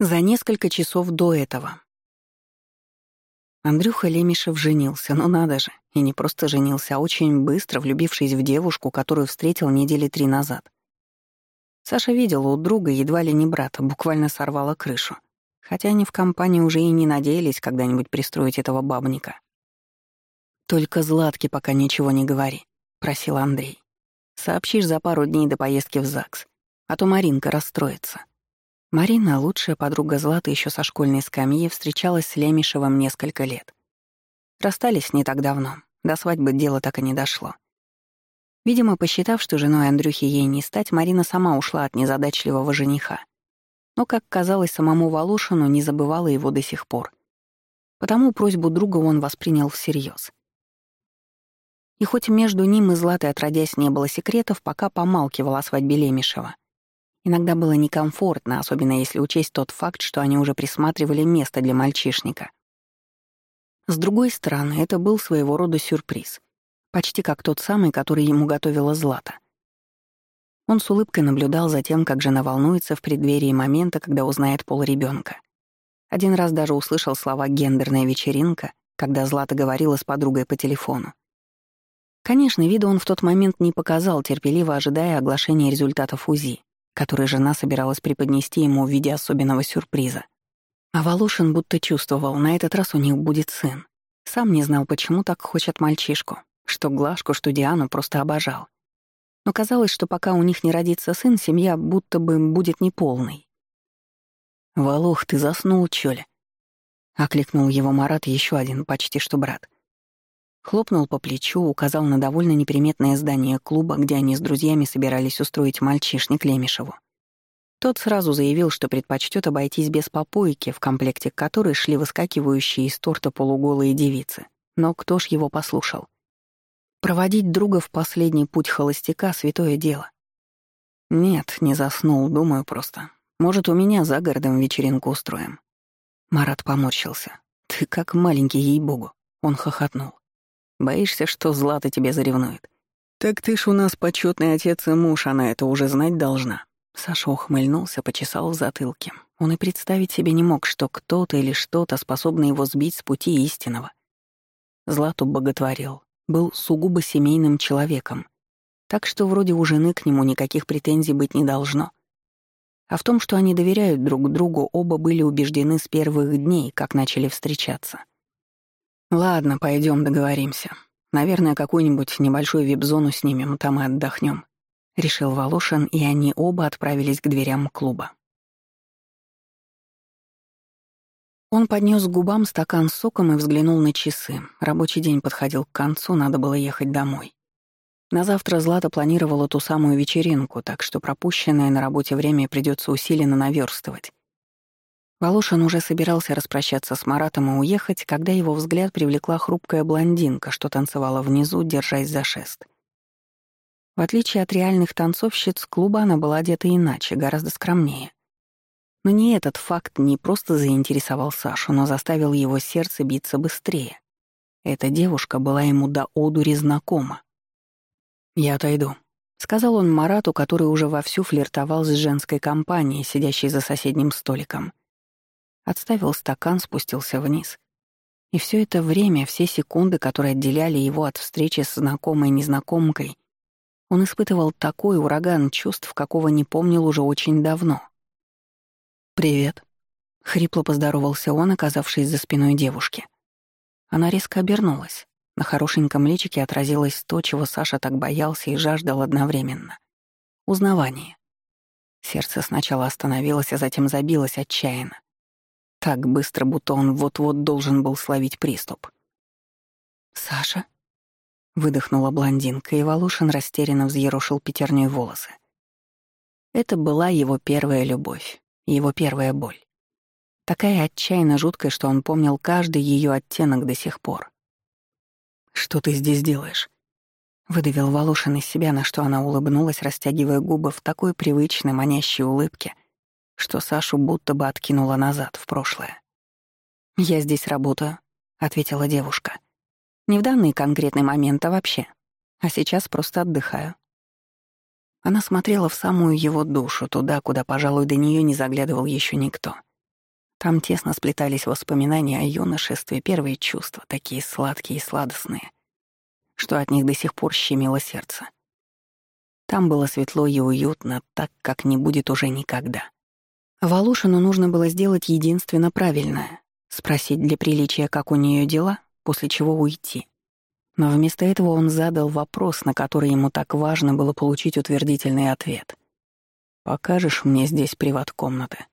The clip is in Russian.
За несколько часов до этого. Андрюха Лемешев женился, но надо же, и не просто женился, а очень быстро влюбившись в девушку, которую встретил недели три назад. Саша видела у друга едва ли не брата, буквально сорвала крышу. Хотя они в компании уже и не надеялись когда-нибудь пристроить этого бабника. «Только Златке пока ничего не говори», — просил Андрей. «Сообщишь за пару дней до поездки в ЗАГС, а то Маринка расстроится». Марина, лучшая подруга Златы еще со школьной скамьи, встречалась с Лемишевым несколько лет. Расстались не так давно, до свадьбы дело так и не дошло. Видимо, посчитав, что женой Андрюхи ей не стать, Марина сама ушла от незадачливого жениха. Но, как казалось самому Волошину, не забывала его до сих пор. Потому просьбу друга он воспринял всерьез. И хоть между ним и Златой отродясь не было секретов, пока помалкивал о свадьбе Лемешева. Иногда было некомфортно, особенно если учесть тот факт, что они уже присматривали место для мальчишника. С другой стороны, это был своего рода сюрприз. Почти как тот самый, который ему готовила Злата. Он с улыбкой наблюдал за тем, как жена волнуется в преддверии момента, когда узнает пол ребенка. Один раз даже услышал слова «гендерная вечеринка», когда Злата говорила с подругой по телефону. Конечно, вида он в тот момент не показал, терпеливо ожидая оглашения результатов УЗИ, который жена собиралась преподнести ему в виде особенного сюрприза. А Волошин будто чувствовал, на этот раз у них будет сын. Сам не знал, почему так хочет мальчишку, что Глашку, что Диану просто обожал. Но казалось, что пока у них не родится сын, семья будто бы будет неполной. «Волох, ты заснул, чё ли?» — окликнул его Марат, еще один, почти что брат. Хлопнул по плечу, указал на довольно неприметное здание клуба, где они с друзьями собирались устроить мальчишник Лемешеву. Тот сразу заявил, что предпочтет обойтись без попойки, в комплекте которой шли выскакивающие из торта полуголые девицы. Но кто ж его послушал? Проводить друга в последний путь холостяка — святое дело. Нет, не заснул, думаю просто. Может, у меня за городом вечеринку устроим. Марат поморщился. Ты как маленький, ей-богу. Он хохотнул. Боишься, что Злата тебе заревнует? Так ты ж у нас почетный отец и муж, она это уже знать должна. Саша ухмыльнулся, почесал в затылке. Он и представить себе не мог, что кто-то или что-то способно его сбить с пути истинного. Злату боготворил, был сугубо семейным человеком, так что вроде у жены к нему никаких претензий быть не должно. А в том, что они доверяют друг другу, оба были убеждены с первых дней, как начали встречаться. «Ладно, пойдем договоримся. Наверное, какую-нибудь небольшую вип-зону снимем, там и отдохнем. решил Волошин, и они оба отправились к дверям клуба. Он поднес к губам стакан с соком и взглянул на часы. Рабочий день подходил к концу, надо было ехать домой. На завтра Злата планировала ту самую вечеринку, так что пропущенное на работе время придется усиленно наверстывать. Волошин уже собирался распрощаться с Маратом и уехать, когда его взгляд привлекла хрупкая блондинка, что танцевала внизу, держась за шест. В отличие от реальных танцовщиц, клуба она была одета иначе, гораздо скромнее. Но не этот факт не просто заинтересовал Сашу, но заставил его сердце биться быстрее. Эта девушка была ему до одури знакома. «Я отойду», — сказал он Марату, который уже вовсю флиртовал с женской компанией, сидящей за соседним столиком. Отставил стакан, спустился вниз. И все это время, все секунды, которые отделяли его от встречи с знакомой незнакомкой, он испытывал такой ураган чувств, какого не помнил уже очень давно — «Привет», — хрипло поздоровался он, оказавшись за спиной девушки. Она резко обернулась. На хорошеньком личике отразилось то, чего Саша так боялся и жаждал одновременно. Узнавание. Сердце сначала остановилось, а затем забилось отчаянно. Так быстро, будто он вот-вот должен был словить приступ. «Саша?» — выдохнула блондинка, и Волошин растерянно взъерошил пятерней волосы. Это была его первая любовь его первая боль. Такая отчаянно жуткая, что он помнил каждый ее оттенок до сих пор. «Что ты здесь делаешь?» Выдавил Волошин из себя, на что она улыбнулась, растягивая губы в такой привычной, манящей улыбке, что Сашу будто бы откинула назад, в прошлое. «Я здесь работаю», — ответила девушка. «Не в данный конкретный момент, а вообще. А сейчас просто отдыхаю. Она смотрела в самую его душу, туда, куда, пожалуй, до нее не заглядывал еще никто. Там тесно сплетались воспоминания о юношестве, первые чувства, такие сладкие и сладостные, что от них до сих пор щемило сердце. Там было светло и уютно, так, как не будет уже никогда. Волошину нужно было сделать единственно правильное — спросить для приличия, как у нее дела, после чего уйти. Но вместо этого он задал вопрос, на который ему так важно было получить утвердительный ответ. «Покажешь мне здесь приват-комнаты?»